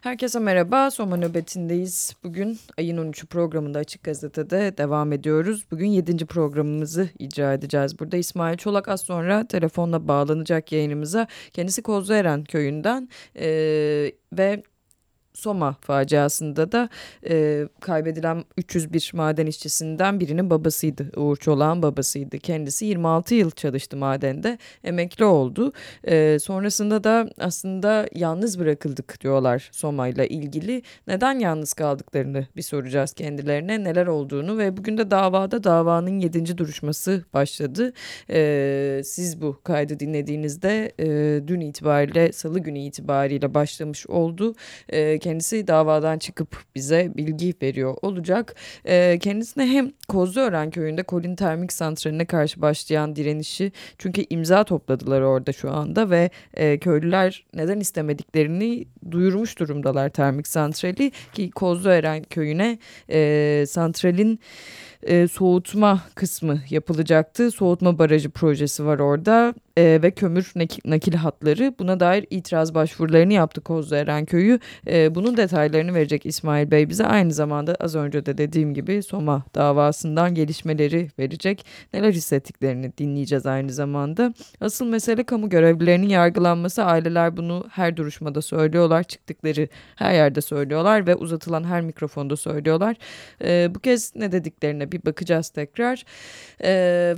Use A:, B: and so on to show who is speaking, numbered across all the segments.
A: Herkese merhaba. Soma nöbetindeyiz. Bugün ayın 13'ü programında Açık Gazete'de devam ediyoruz. Bugün 7. programımızı icra edeceğiz. Burada İsmail Çolak az sonra telefonla bağlanacak yayınımıza. Kendisi Kozlueren köyünden ee, ve Soma faciasında da e, kaybedilen 301 maden işçisinden birinin babasıydı. Uğur Çolak'ın babasıydı. Kendisi 26 yıl çalıştı madende. Emekli oldu. E, sonrasında da aslında yalnız bırakıldık diyorlar Soma ile ilgili. Neden yalnız kaldıklarını bir soracağız kendilerine. Neler olduğunu ve bugün de davada davanın 7. duruşması başladı. E, siz bu kaydı dinlediğinizde e, dün itibariyle salı günü itibariyle başlamış oldu. E, kendisi davadan çıkıp bize bilgi veriyor olacak. E, kendisine hem Kozluören köyünde Kolin Termik Santrali'ne karşı başlayan direnişi çünkü imza topladılar orada şu anda ve e, köylüler neden istemediklerini duyurmuş durumdalar termik santrali ki Kozluören köyüne e, santralin e, soğutma kısmı yapılacaktı. Soğutma barajı projesi var orada e, ve kömür nakil hatları. Buna dair itiraz başvurularını yaptı Kozlueren Köyü. E, bunun detaylarını verecek İsmail Bey bize. Aynı zamanda az önce de dediğim gibi Soma davasından gelişmeleri verecek. Neler hissettiklerini dinleyeceğiz aynı zamanda. Asıl mesele kamu görevlilerinin yargılanması. Aileler bunu her duruşmada söylüyorlar. Çıktıkları her yerde söylüyorlar ve uzatılan her mikrofonda söylüyorlar. E, bu kez ne dediklerine bir bakacağız tekrar. E,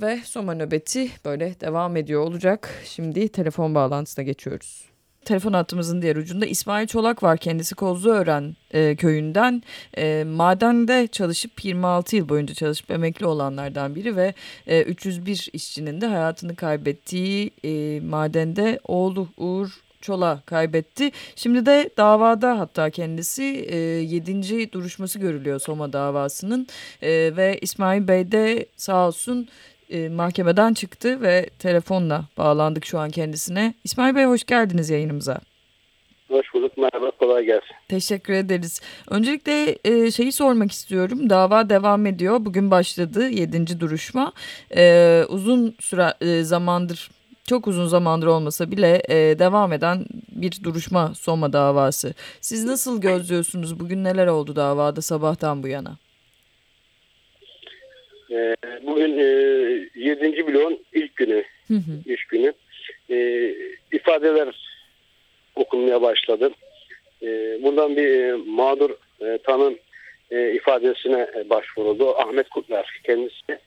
A: ve Soma nöbeti böyle devam ediyor olacak olacak. Şimdi telefon bağlantısına geçiyoruz. Telefon hattımızın diğer ucunda İsmail Çolak var. Kendisi Kozluören e, köyünden e, madende çalışıp 26 yıl boyunca çalışıp emekli olanlardan biri ve e, 301 işçinin de hayatını kaybettiği e, madende oğlu Uğur Çola kaybetti. Şimdi de davada hatta kendisi e, 7. duruşması görülüyor Soma davasının e, ve İsmail Bey de sağ olsun e, mahkemeden çıktı ve telefonla bağlandık şu an kendisine. İsmail Bey hoş geldiniz yayınımıza.
B: Hoş bulduk. Merhaba. Kolay gelsin.
A: Teşekkür ederiz. Öncelikle e, şeyi sormak istiyorum. Dava devam ediyor. Bugün başladı yedinci duruşma. E, uzun süre e, zamandır çok uzun zamandır olmasa bile e, devam eden bir duruşma Soma davası. Siz nasıl gözlüyorsunuz? Bugün neler oldu davada sabahtan bu yana?
B: E, bugün e, 7. bloğun ilk günü, hı hı. iş günü. E, ifadeler okunmaya başladı. E, buradan bir e, mağdur e, tanın e, ifadesine başvuruldu. Ahmet Kutlar kendisi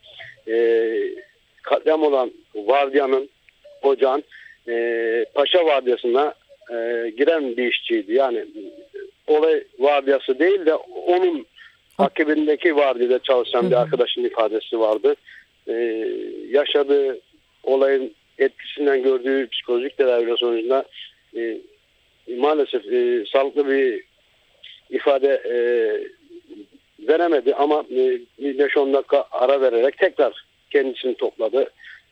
B: e, katliam olan vardiyanın, ocağın e, Paşa Vardiyası'na e, giren bir işçiydi. Yani olay vardiyası değil de onun akibindeki vardiyada çalışan bir arkadaşın ifadesi vardı. Ee, yaşadığı olayın etkisinden gördüğü psikolojik tedavi sonucunda e, maalesef e, sağlıklı bir ifade e, veremedi ama e, 5-10 dakika ara vererek tekrar kendisini topladı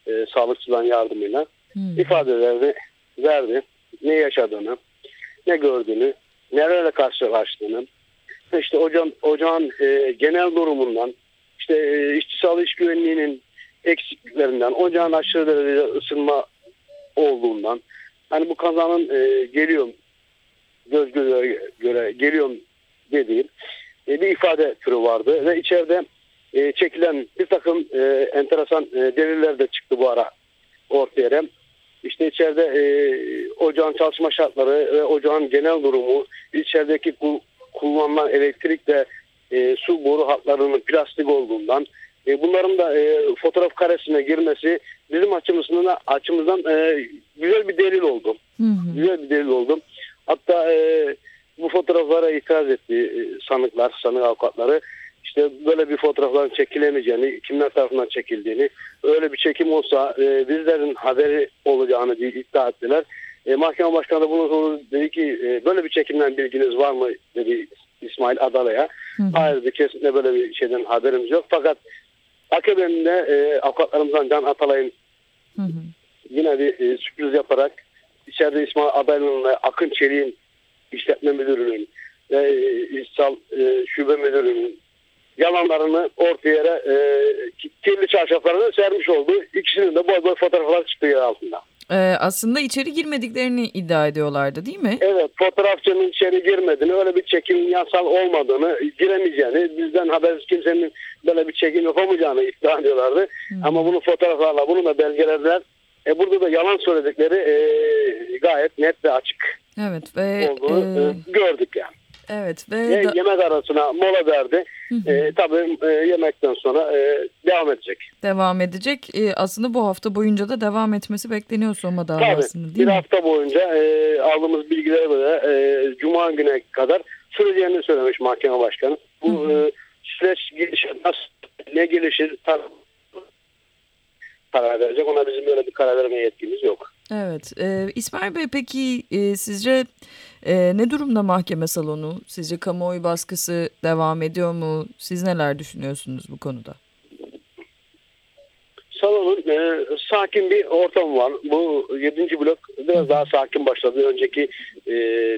B: e, sağlıkçıdan yardımıyla. Hmm. ifadelerini verdi. Ne yaşadığını, ne gördüğünü, nelerle karşılaştığını, işte ocağın, ocağın e, genel durumundan, işte e, işçisal iş güvenliğinin eksikliklerinden, ocağın aşırı derecede ısınma olduğundan, hani bu kazanın e, geliyorum göz göre, göre geliyorum dediğim e, bir ifade türü vardı ve içeride e, çekilen bir takım e, enteresan e, deliller de çıktı bu ara ortaya. İşte içeride e, ocağın çalışma şartları ve ocağın genel durumu, içerideki kullanılan elektrikle e, su boru hatlarının plastik olduğundan e, bunların da e, fotoğraf karesine girmesi bizim açımızdan açımızdan e, güzel bir delil oldu. Hı hı. Güzel bir delil oldu. Hatta e, bu fotoğraflara itiraz etti e, sanıklar, sanık avukatları. İşte böyle bir fotoğrafların çekilemeyeceğini, kimler tarafından çekildiğini, öyle bir çekim olsa e, bizlerin haberi olacağını iddia ettiler. E, mahkeme başkanı da bunu dedi ki e, böyle bir çekimden bilginiz var mı dedi İsmail Adala'ya. Hayır dedi kesinlikle böyle bir şeyden haberimiz yok. Fakat AKP'nin e, avukatlarımızdan Can Atalay'ın yine bir e, sürpriz yaparak içeride İsmail Adalı'nın Akın Çelik'in işletme müdürünün ve e, İhsal e, şube müdürünün yalanlarını ortaya e, kirli çarşaflarını sermiş oldu. İkisinin de boy boy fotoğraflar çıktı yer altında.
A: Ee, aslında içeri girmediklerini iddia ediyorlardı değil mi?
B: Evet fotoğrafçının içeri girmediğini öyle bir çekim yasal olmadığını giremeyeceğini bizden habersiz kimsenin böyle bir çekim yapamayacağını iddia ediyorlardı. Hmm. Ama bunu fotoğraflarla bunu da belgelediler. E, burada da yalan söyledikleri e, gayet net ve açık
A: evet, ve,
B: olduğunu e, gördük yani.
A: Evet.
B: Ve, ve da... yemek arasına mola verdi. E, tabii e, yemekten sonra e, devam edecek.
A: Devam edecek. E, aslında bu hafta boyunca da devam etmesi bekleniyor Soma davasının değil
B: bir
A: mi?
B: Bir hafta boyunca e, aldığımız bilgilere göre e, Cuma güne kadar süreceğini söylemiş mahkeme başkanı. Bu E, süreç gelişir, nasıl, ne gelişir karar verecek. Ona bizim böyle bir karar vermeye yetkimiz yok.
A: Evet. E, İsmail Bey peki e, sizce e, ne durumda mahkeme salonu? Sizce kamuoyu baskısı devam ediyor mu? Siz neler düşünüyorsunuz bu konuda?
B: Salonun e, sakin bir ortam var. Bu 7. blok biraz daha sakin başladı. Önceki e,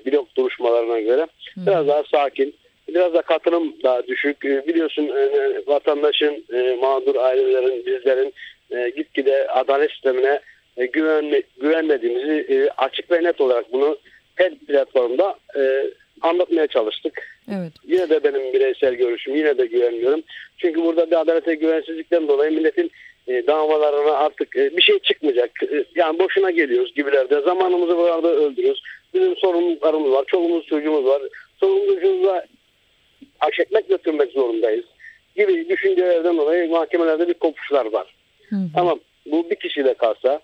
B: blok duruşmalarına göre. Biraz daha sakin. Biraz da katılım daha düşük. E, biliyorsun e, vatandaşın, e, mağdur ailelerin, bizlerin e, gitgide adalet sistemine e, güvenme, güvenmediğimizi e, açık ve net olarak bunu her platformda e, anlatmaya çalıştık.
A: Evet.
B: Yine de benim bireysel görüşüm yine de güvenmiyorum. Çünkü burada bir adalete güvensizlikten dolayı milletin e, davalarına artık e, bir şey çıkmayacak. E, yani boşuna geliyoruz gibilerde. Zamanımızı burada öldürüyoruz. Bizim sorumluluklarımız var. Çoluğumuz çocuğumuz var. Sorumluluğumuza aş ekmek götürmek zorundayız. Gibi düşüncelerden dolayı mahkemelerde bir kopuşlar var. Hı. Ama bu bir kişiyle kalsa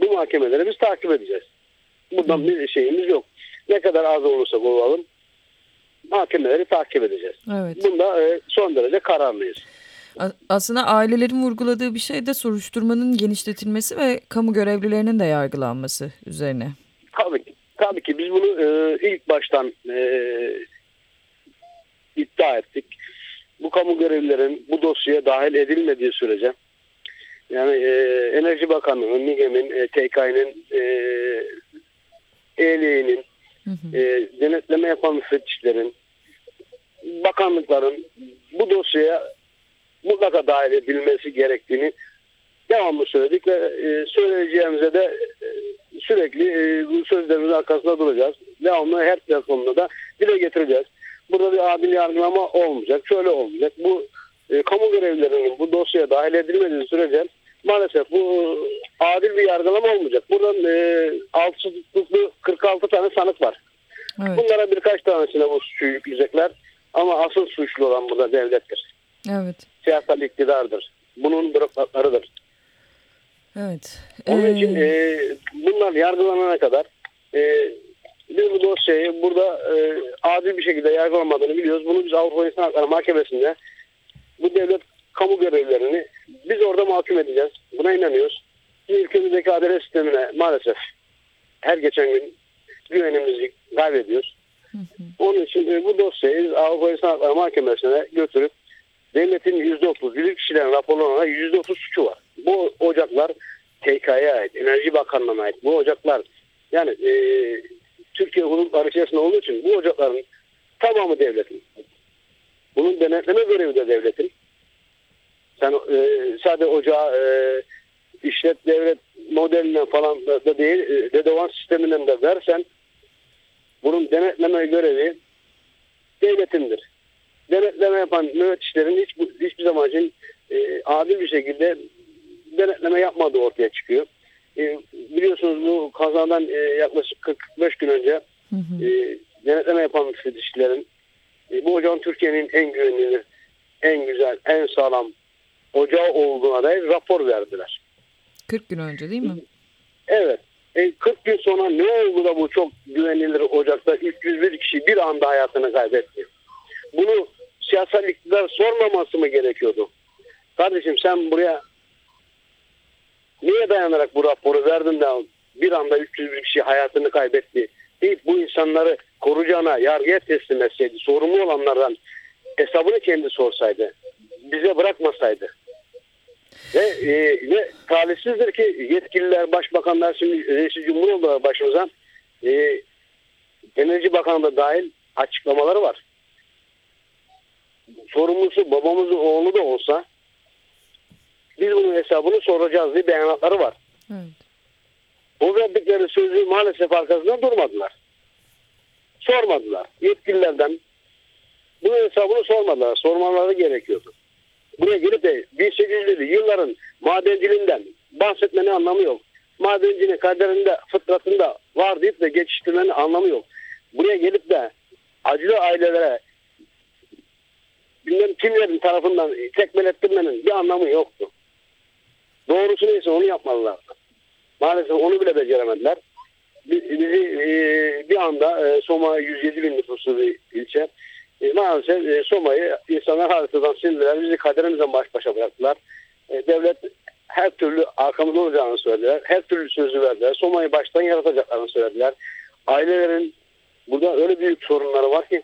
B: bu mahkemeleri biz takip edeceğiz. Bundan bir şeyimiz yok. Ne kadar az olursa olalım mahkemeleri takip edeceğiz.
A: Evet.
B: Bunda e, son derece kararlıyız.
A: Aslında ailelerin vurguladığı bir şey de soruşturmanın genişletilmesi ve kamu görevlilerinin de yargılanması üzerine.
B: Tabii ki. Tabii ki biz bunu e, ilk baştan e, iddia ettik. Bu kamu görevlilerin bu dosyaya dahil edilmediği sürece yani e, Enerji Bakanlığı, MİGEM'in, e, TK'nin, e, EYL'nin, e, denetleme yapan müfettişlerin, bakanlıkların bu dosyaya mutlaka dahil edilmesi gerektiğini devamlı söyledik ve e, söyleyeceğimize de e, sürekli e, bu sözlerimizin arkasında duracağız. Devamlı her platformda da dile getireceğiz. Burada bir adil yargılama olmayacak. Şöyle olmayacak. Bu e, kamu görevlilerinin bu dosyaya dahil edilmediği sürece maalesef bu adil bir yargılama olmayacak. Buradan e, alt 46 tane sanık var. Evet. Bunlara birkaç tanesine bu suçu yükleyecekler. Ama asıl suçlu olan burada devlettir.
A: Evet.
B: Siyasal iktidardır. Bunun bürokratlarıdır.
A: Evet.
B: Onun ee... için e, bunlar yargılanana kadar e, biz bu dosyayı burada e, adil bir şekilde yargılanmadığını biliyoruz. Bunu biz Avrupa İnsan Hakları Mahkemesi'nde bu devlet kamu görevlilerini biz orada mahkum edeceğiz. Buna inanıyoruz. Ülkemizdeki adalet sistemine maalesef her geçen gün güvenimizi kaybediyoruz. Onun için e, bu dosyayı Avrupa İnsan Hakları Mahkemesi'ne götürüp devletin %30, büyük kişilerin raporlarına %30 suçu var. Bu ocaklar TK'ya ait, Enerji Bakanlığı'na ait. Bu ocaklar yani e, Türkiye hukukları içerisinde olduğu için bu ocakların tamamı devletin. Bunun denetleme görevi de devletin. Sen e, sadece ocağı e, işlet devlet modelinden falan da, da değil, e, dedevan sisteminden de versen bunun denetleme görevi devletindir. Denetleme yapan müfettişlerin hiç, hiçbir zaman için e, adil bir şekilde denetleme yapmadığı ortaya çıkıyor. E, biliyorsunuz bu kazadan e, yaklaşık 45 gün önce hı hı. E, denetleme yapan müfettişlerin e, bu ocağın Türkiye'nin en güvenilir, en güzel, en sağlam ocağı olduğuna dair rapor verdiler.
A: 40 gün önce değil mi?
B: Evet. E, 40 gün sonra ne oldu da bu çok güvenilir ocakta 301 kişi bir anda hayatını kaybetti? Bunu siyasal iktidar sormaması mı gerekiyordu? Kardeşim sen buraya niye dayanarak bu raporu verdin de bir anda 301 kişi hayatını kaybetti? Deyip bu insanları koruyacağına yargıya teslim etseydi, sorumlu olanlardan hesabını kendi sorsaydı, bize bırakmasaydı. Ve, e, ve talihsizdir ki yetkililer, başbakanlar şimdi reis cumhur oldular başımıza. E, Enerji Bakanı da dahil açıklamaları var. Sorumlusu babamızın oğlu da olsa biz bunun hesabını soracağız diye beyanatları var. Evet. O verdikleri sözü maalesef arkasında durmadılar. Sormadılar. Yetkililerden bunun hesabını sormadılar. Sormaları gerekiyordu. Buraya gelip de 1800'lü yılların madenciliğinden bahsetmenin anlamı yok. Madencinin kaderinde, fıtratında var deyip de geçiştirmenin anlamı yok. Buraya gelip de acılı ailelere bilmem kimlerin tarafından tekmelettirmenin bir anlamı yoktu. Doğrusu neyse onu yapmalılar. Maalesef onu bile beceremediler. Bizi e, bir anda e, Soma 107 bin nüfuslu bir ilçe. E, maalesef e, Soma'yı insanlar haritadan sildiler. Bizi kaderimizden baş başa bıraktılar. E, devlet her türlü arkamızda olacağını söylediler. Her türlü sözü verdiler. Soma'yı baştan yaratacaklarını söylediler. Ailelerin burada öyle büyük sorunları var ki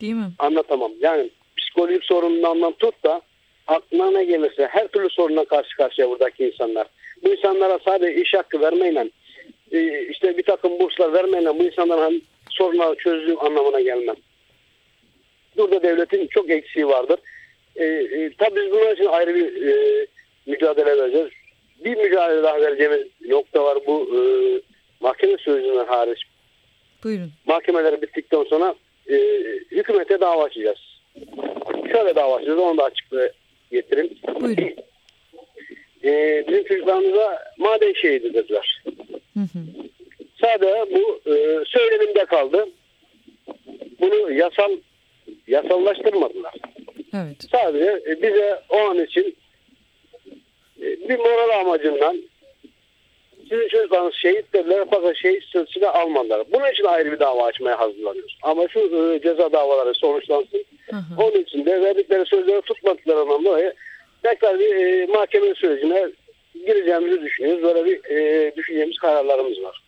A: Değil mi?
B: Anlatamam. Yani psikolojik sorunundan tut da aklına ne gelirse her türlü sorunla karşı karşıya buradaki insanlar. Bu insanlara sadece iş hakkı vermeyle e, işte bir takım burslar vermeyle bu insanların hani sorunları çözdüğü anlamına gelmez. Burada devletin çok eksiği vardır. E, e, tabii biz bunun için ayrı bir e, mücadele vereceğiz. Bir mücadele daha vereceğimiz nokta var bu e, mahkeme sözünden hariç.
A: Buyurun.
B: Mahkemeler bittikten sonra e, hükümete dava açacağız. Şöyle dava açacağız onu da açıklığa getireyim.
A: Buyurun.
B: E, bizim çocuklarımıza maden şehidi dediler.
A: Hı hı.
B: Sadece bu e, söyleminde kaldı. Bunu yasal yasallaştırmadılar.
A: Evet.
B: Sadece e, bize o an için e, bir moral amacından sizin çocuklarınız şehit dediler fakat şehit statüsünü almadılar. Bunun için ayrı bir dava açmaya hazırlanıyoruz. Ama şu e, ceza davaları sonuçlansın.
A: Hı hı.
B: Onun için de verdikleri sözleri tutmadıklarından dolayı tekrar bir e, mahkeme sürecine gireceğimizi düşünüyoruz. Böyle bir e, düşüneceğimiz kararlarımız var.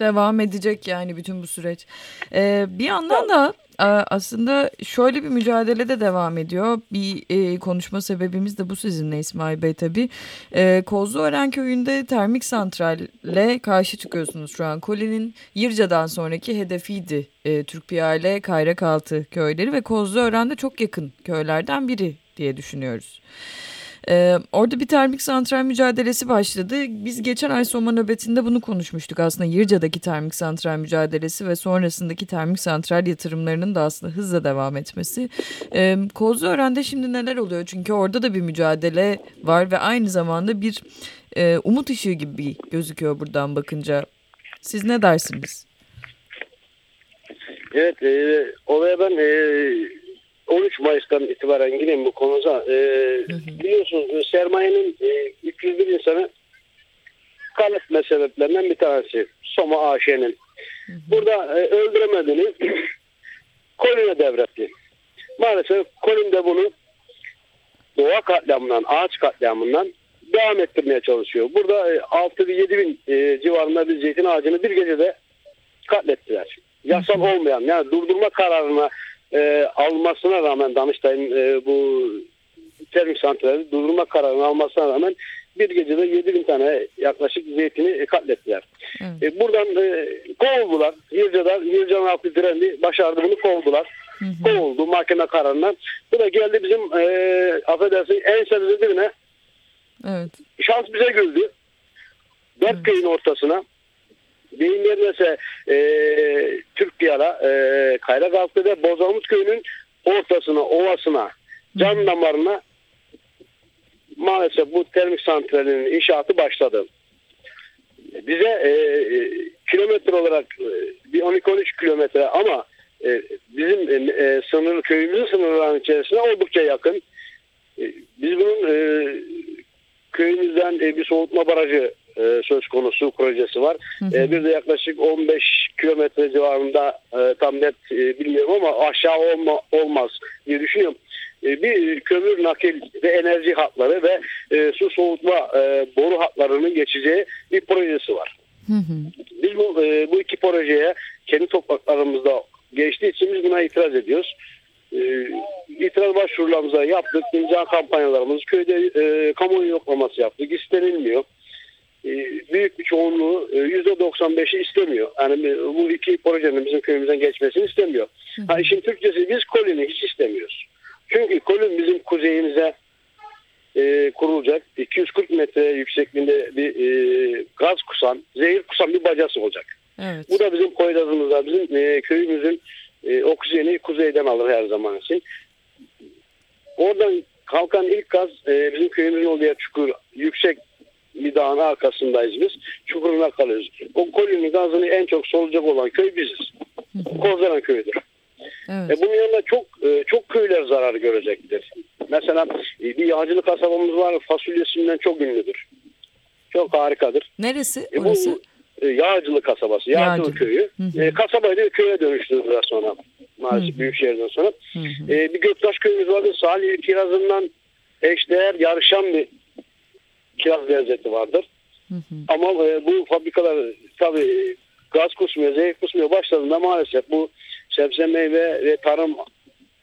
A: Devam edecek yani bütün bu süreç. Ee, bir yandan da e, aslında şöyle bir mücadele de devam ediyor. Bir e, konuşma sebebimiz de bu sizinle İsmail Bey tabii. E, Kozluören köyünde termik santralle karşı çıkıyorsunuz şu an. Koli'nin Yırca'dan sonraki hedefiydi e, Türk Piyale, Kayrakaltı köyleri ve Kozluören de çok yakın köylerden biri diye düşünüyoruz. Ee, orada bir termik santral mücadelesi başladı. Biz geçen ay Soma nöbetinde bunu konuşmuştuk aslında Yırca'daki termik santral mücadelesi ve sonrasındaki termik santral yatırımlarının da aslında hızla devam etmesi. Ee, Kozluören'de şimdi neler oluyor? Çünkü orada da bir mücadele var ve aynı zamanda bir e, umut ışığı gibi gözüküyor buradan bakınca. Siz ne dersiniz?
B: Evet, e, olaya ben e, 13 Mayıs'tan itibaren gireyim bu konuda. E, biliyorsunuz sermayenin e, 301 insanı kaletme sebeplerinden bir tanesi. Soma AŞ'nin. Burada e, öldüremediğini Kolin'e devretti. Maalesef Kolin de bunu doğa katliamından, ağaç katliamından devam ettirmeye çalışıyor. Burada e, 6-7 bin e, civarında bir zeytin ağacını bir gecede katlettiler. Yasal olmayan yani durdurma kararına e, almasına rağmen Danıştay'ın e, bu termik santrali durdurma kararını almasına rağmen bir gecede 7 bin tane yaklaşık zeytini katlettiler.
A: Evet.
B: E, buradan e, kovuldular. Yılca'dan, Yılca'nın halkı direndi. Başardı bunu kovdular.
A: Hı hı.
B: Kovuldu mahkeme kararından. Bu da geldi bizim e, affedersin ensemize dibine.
A: Evet.
B: Şans bize güldü. Dört
A: Evet.
B: köyün ortasına. Deyim yerine e, Türkiye'la e, Kayrakaltı ve Bozamut köyünün ortasına, ovasına, can damarına maalesef bu termik santralinin inşaatı başladı. Bize e, kilometre olarak e, bir 12-13 kilometre ama e, bizim e, e, sınır köyümüzün sınırlarının içerisine oldukça yakın. E, biz bunun e, köyümüzden e, bir soğutma barajı e, söz konusu projesi var.
A: Hı hı.
B: E, bir de yaklaşık 15 kilometre civarında e, tam net e, bilmiyorum ama aşağı olma, olmaz diye düşünüyorum. E, bir kömür nakil ve enerji hatları ve e, su soğutma e, boru hatlarının geçeceği bir projesi var.
A: Hı hı.
B: Biz bu, e, bu iki projeye kendi topraklarımızda geçtiği için biz buna itiraz ediyoruz. E, itiraz başvurularımızı yaptık. imza kampanyalarımız köyde e, kamuoyu yoklaması yaptık. İstenilmiyor. E, büyük bir çoğunluğu e, %95'i istemiyor. Yani bu iki projenin bizim köyümüzden geçmesini istemiyor. Ha, işin Türkçesi biz kolini hiç istemiyoruz. Çünkü kolin bizim kuzeyimize e, kurulacak. 240 metre yüksekliğinde bir e, gaz kusan, zehir kusan bir bacası olacak. Evet. Bu da bizim Poyraz'ımızda, bizim e, köyümüzün e, oksijeni kuzeyden alır her zaman için. Oradan kalkan ilk gaz e, bizim köyümüzün olduğu yer çukur, yüksek bir dağın arkasındayız biz. Çukuruna kalıyoruz. O kolinin gazını en çok solacak olan köy biziz. Kozlaran köyüdür. Evet. E, bunun yanında çok e, çok köyler zarar görecektir. Mesela e, bir yağcılık kasabamız var fasulyesinden çok ünlüdür. Çok harikadır.
A: Neresi e, orası? Bu,
B: e, Yağcılık kasabası, Yağcılık Yağcı. köyü. Hı hı. E, kasabayı köye dönüştürdüler sonra. Maalesef hı hı. büyük şehirden sonra. Hı hı. E, bir Göktaş köyümüz vardı. Salih Kiraz'ından eşdeğer yarışan bir kiraz lezzeti vardır. Hı hı. Ama e, bu fabrikalar tabii gaz kusmuyor, zehir kusmuyor başladığında maalesef bu sebze meyve ve tarım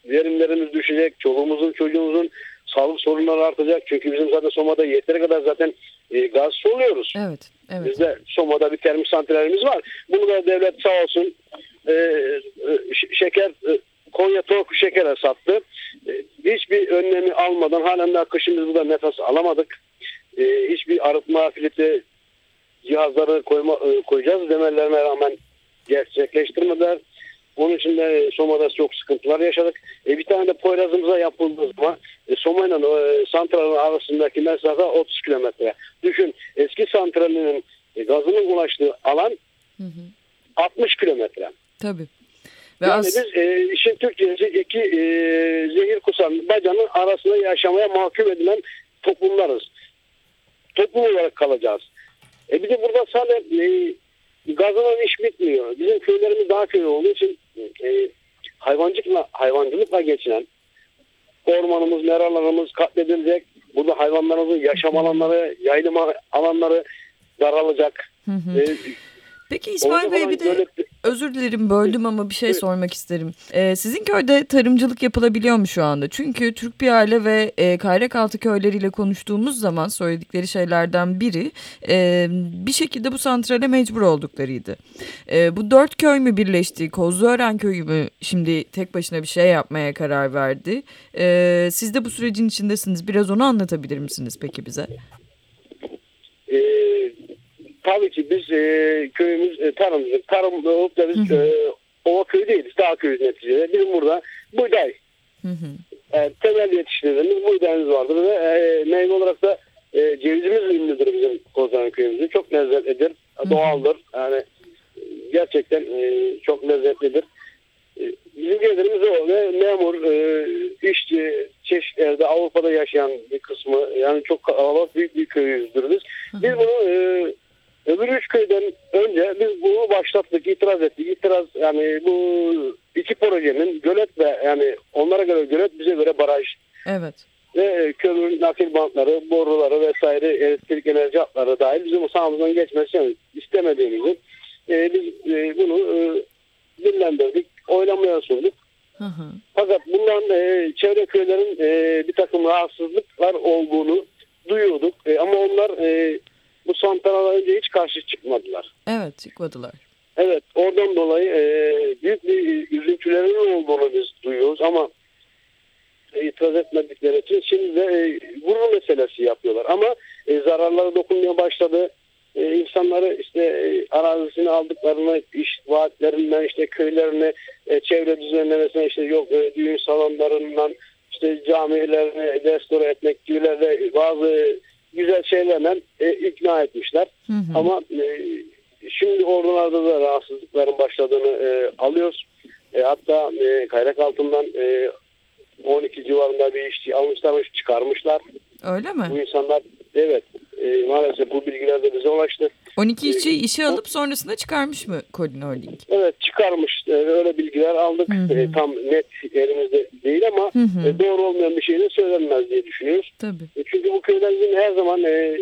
B: verimlerimiz düşecek. Çoluğumuzun çocuğumuzun sağlık sorunları artacak. Çünkü bizim zaten Soma'da yeteri kadar zaten e, gaz soluyoruz.
A: Evet, evet.
B: Bizde Soma'da bir termik santralimiz var. Bunu da devlet sağ olsun e, e, şeker e, Konya Torku şekere sattı. E, hiçbir önlemi almadan halen daha kışın biz burada nefes alamadık. E, hiçbir arıtma filtre cihazları koyma, e, koyacağız demelerine rağmen gerçekleştirmediler. Onun için de Soma'da çok sıkıntılar yaşadık. E, bir tane de Poyraz'ımıza yapıldığı zaman e, Soma ile e, santralın arasındaki mesafe 30 kilometre. Düşün eski santralinin e, gazının ulaştığı alan hı hı. 60 kilometre.
A: Tabii.
B: Ve yani biz e, işin Türkçesi iki e, zehir kusan bacanın arasında yaşamaya mahkum edilen toplumlarız. Toplum olarak kalacağız. E bir de burada sadece e, gazlanan iş bitmiyor. Bizim köylerimiz daha köy olduğu için e, hayvancılıkla, hayvancılıkla geçinen ormanımız, meralarımız katledilecek. Burada hayvanlarımızın yaşam alanları, yaylım alanları daralacak. Hı hı. E,
A: Peki İsmail Bey bir de böyle... özür dilerim böldüm ama bir şey evet. sormak isterim. Ee, sizin köyde tarımcılık yapılabiliyor mu şu anda? Çünkü Türk bir aile ve e, Kayrakaltı köyleriyle konuştuğumuz zaman söyledikleri şeylerden biri e, bir şekilde bu santrale mecbur olduklarıydı. E, bu dört köy mü birleşti? Kozluören köyü mü şimdi tek başına bir şey yapmaya karar verdi? E, siz de bu sürecin içindesiniz. Biraz onu anlatabilir misiniz peki bize?
B: Tabii ki biz e, köyümüz e, tarımcılık, tarım olup da biz e, ova köyü değiliz. Dağ köyü neticede. Bizim burada buğday. Hı hı. E, temel yetiştirdiğimiz buğdayımız vardır ve e, meyve olarak da e, cevizimiz ünlüdür bizim Kozan köyümüzün. Çok lezzetlidir, hı hı. doğaldır. Yani gerçekten e, çok lezzetlidir. E, bizim gelirimiz o ve memur, e, işçi, çeşitlerde Avrupa'da yaşayan bir kısmı yani çok kalabalık büyük bir köyüzdür biz. Biz bunu e, Öbür üç köyden önce biz bunu başlattık, itiraz ettik. İtiraz yani bu iki projenin gölet ve yani onlara göre gölet bize göre baraj.
A: Evet.
B: Ve kömür nakil bantları, boruları vesaire elektrik enerji hatları dahil bizim sahamızdan geçmesini istemediğimizi e, biz e, bunu e, dillendirdik, oylamaya sunduk. Hı hı. Fakat bundan e, çevre köylerin e, bir takım rahatsızlıklar olduğunu duyuyorduk. E, ama onlar e, bu santrala önce hiç karşı çıkmadılar.
A: Evet çıkmadılar.
B: Evet oradan dolayı e, büyük bir üzüntülerin olduğunu biz duyuyoruz ama itiraz etmedikleri için şimdi de e, vurma meselesi yapıyorlar. Ama e, zararları dokunmaya başladı. E, insanları işte e, arazisini aldıklarını, iş vaatlerinden işte köylerini, e, çevre düzenlemesine işte yok e, düğün salonlarından işte camilerini restore etmek gibilerle bazı güzel şeylerle e, ikna etmişler. Hı hı. Ama e, şimdi oralarda da rahatsızlıkların başladığını e, alıyoruz. E, hatta e, kaynak altından e, 12 civarında bir işçi almışlar, çıkarmışlar.
A: Öyle mi?
B: Bu insanlar evet e, maalesef bu bilgiler de bize ulaştı.
A: 12 işçi işe alıp sonrasında çıkarmış mı Colin Holding?
B: Evet çıkarmış. E, öyle bilgiler aldık. Hı hı. E, tam net elimizde değil ama hı hı. E, doğru olmayan bir şey de söylenmez diye düşünüyoruz.
A: Tabii.
B: E, çünkü bu köyler bizim her zaman e,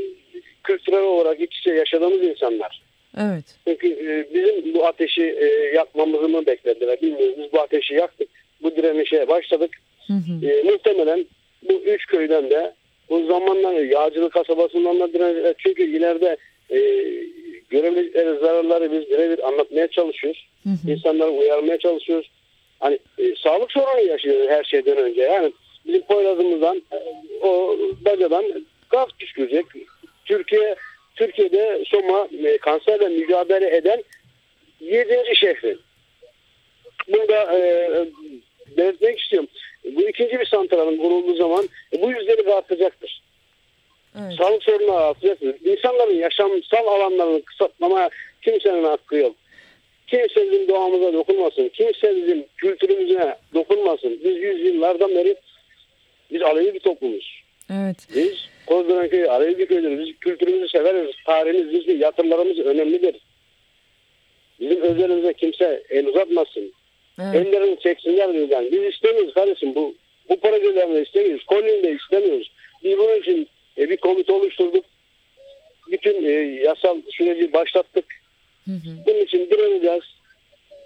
B: kültürel olarak iç içe yaşadığımız insanlar.
A: Evet.
B: Çünkü bizim bu ateşi yakmamızı mı beklediler bilmiyoruz. Biz bu ateşi yaktık. Bu direnişe başladık. Hı hı. E, muhtemelen bu üç köyden de bu zamanla Yağcılık kasabasından da direniş çünkü ileride e, görebilecekleri zararları biz birebir anlatmaya çalışıyoruz. Hı hı. İnsanları uyarmaya çalışıyoruz. Hani e, sağlık sorunu yaşıyoruz her şeyden önce. Yani bizim Poyraz'ımızdan o bacadan gaz püskürecek. Türkiye Türkiye'de Soma e, kanserle mücadele eden 7. şehri. Burada e, belirtmek istiyorum. Bu ikinci bir santralın kurulduğu zaman e, bu yüzleri artacaktır. Evet. Sağlık sorunu artacaktır. İnsanların yaşamsal alanlarını kısaltmama kimsenin hakkı yok. Kimse bizim doğamıza dokunmasın. Kimse bizim kültürümüze dokunmasın. Biz yüzyıllardan beri biz Alevi bir toplumuz.
A: Evet.
B: Biz Kozduran Köyü, Alevi bir köydür. Biz kültürümüzü severiz. Tarihimiz, bizim yatırlarımız önemlidir. Bizim özelimize kimse el uzatmasın. Evet. Ellerini çeksinler bizden. Biz istemiyoruz kardeşim bu bu projelerini istemiyoruz. Kolini de istemiyoruz. Biz bunun için e, bir komite oluşturduk. Bütün e, yasal süreci başlattık. Hı hı. Bunun için direneceğiz.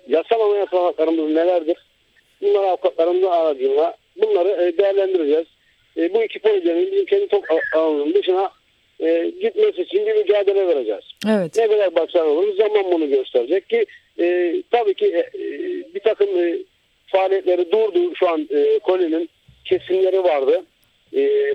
B: Yasal anayasal haklarımız nelerdir? Bunları avukatlarımızın aracılığıyla bunları e, değerlendireceğiz. E, bu iki projenin bizim kendi top alanının dışına e, gitmesi için bir mücadele vereceğiz.
A: Evet.
B: Ne kadar başarılı olur zaman bunu gösterecek ki e, tabii ki e, bir takım e, faaliyetleri durdu şu an e, kolinin kesimleri vardı. E,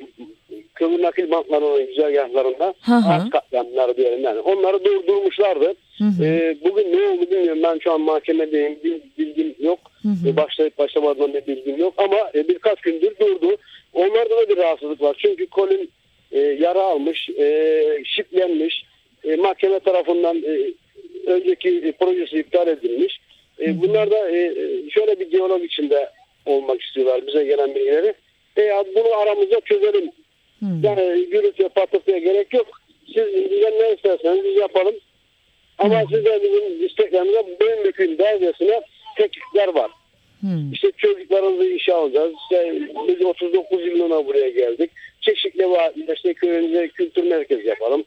B: kömür nakil bantlarının güzergahlarında ağaç katliamları diyelim yani. Onları durdurmuşlardı. Hı hı. E, bugün ne oldu bilmiyorum. Ben şu an mahkemedeyim. Bilgim yok. Hı hı. E, başlayıp başlamadığından bir bilgim yok. Ama e, birkaç gündür durdu. Onlarda da bir rahatsızlık var. Çünkü kolin e, yara almış, e, şiplenmiş. E, mahkeme tarafından e, önceki projesi iptal edilmiş. E, bunlar da e, şöyle bir diyalog içinde olmak istiyorlar bize gelen bilgileri. E, bunu aramızda çözelim. Hmm. Yani gürültüye patırtıya gerek yok. Siz bizden ne isterseniz biz yapalım. Ama hmm. size bizim isteklerimize boyun bükün dercesine teklifler var. Hmm. İşte çocuklarımızı işe alacağız. İşte biz 39 yılına buraya geldik. Çeşitli var. İşte köyümüze kültür merkezi yapalım.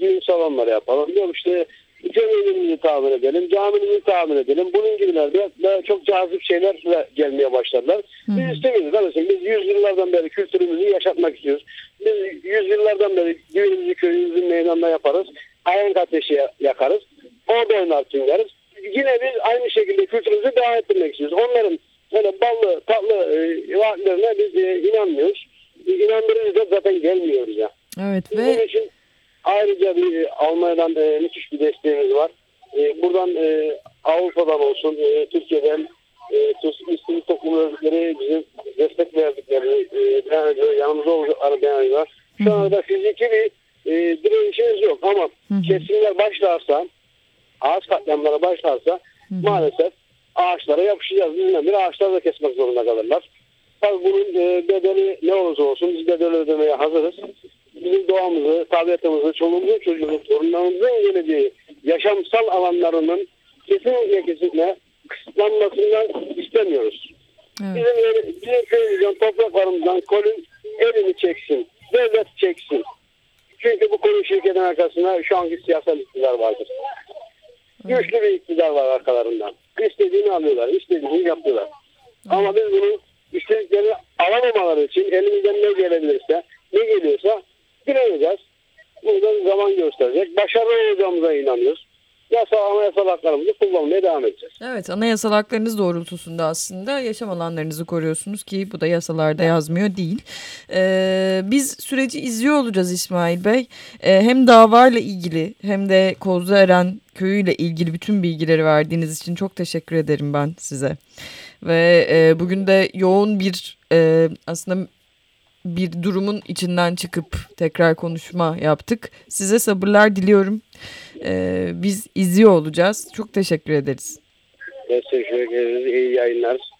B: Düğün salonları yapalım. Yok işte cemiyetimizi tahmin edelim, camimizi tahmin edelim. Bunun gibiler de çok cazip şeyler gelmeye başladılar. Hı. Biz istemiyoruz kardeşim. Biz yüzyıllardan beri kültürümüzü yaşatmak istiyoruz. Biz yüzyıllardan beri düğünümüzü köyümüzün meydanında yaparız. Ayank ateşi yakarız. Orada oynar tünleriz. Yine biz aynı şekilde kültürümüzü devam ettirmek istiyoruz. Onların böyle ballı, tatlı e, vaatlerine biz e, inanmıyoruz. İnandırıcı da zaten gelmiyoruz ya.
A: Evet ve... Bunun için
B: Ayrıca bir e, Almanya'dan e, müthiş bir desteğimiz var. E, buradan e, Avrupa'dan olsun, e, Türkiye'den e, Müslüman toplum örgütleri bize destek verdikleri e, beyan ediyor. Yanımızda olacakları beyan ediyor. Şu anda fiziki bir e, direnişimiz yok ama kesimler başlarsa, ağaç katliamlara başlarsa maalesef ağaçlara yapışacağız. Bizden bir ağaçları da kesmek zorunda kalırlar. Tabii bunun e, bedeli ne olursa olsun biz bedel ödemeye hazırız bizim doğamızı, tabiatımızı, çoluğumuzun çocuğumuzun, torunlarımızın geleceği yaşamsal alanlarının kesinlikle kesinlikle kısıtlanmasından istemiyoruz. Evet. Bizim, bizim köyümüzden, topraklarımızdan kolun elini çeksin, devlet çeksin. Çünkü bu konu şirketin arkasında şu anki siyasal iktidar vardır. Evet. Güçlü bir iktidar var arkalarından. İstediğini alıyorlar, istediğini yapıyorlar. Evet. Ama biz bunu istediklerini alamamaları için elimizden ne gelebilirse, ne geliyorsa direneceğiz. Burada zaman gösterecek. Başarılı olacağımıza inanıyoruz. Yasal anayasal haklarımızı kullanmaya devam edeceğiz.
A: Evet anayasal haklarınız doğrultusunda aslında yaşam alanlarınızı koruyorsunuz ki bu da yasalarda yazmıyor değil. Ee, biz süreci izliyor olacağız İsmail Bey. Ee, hem davayla ilgili hem de Kozlu Eren köyüyle ilgili bütün bilgileri verdiğiniz için çok teşekkür ederim ben size. Ve e, bugün de yoğun bir e, aslında bir durumun içinden çıkıp tekrar konuşma yaptık. Size sabırlar diliyorum. Ee, biz izliyor olacağız. Çok teşekkür ederiz.
B: Teşekkür ederiz. İyi yayınlar.